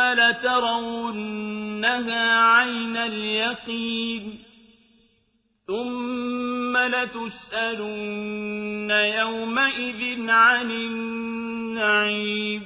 ثم لترونها عين اليقين ثم لتسألن يومئذ عن النعيم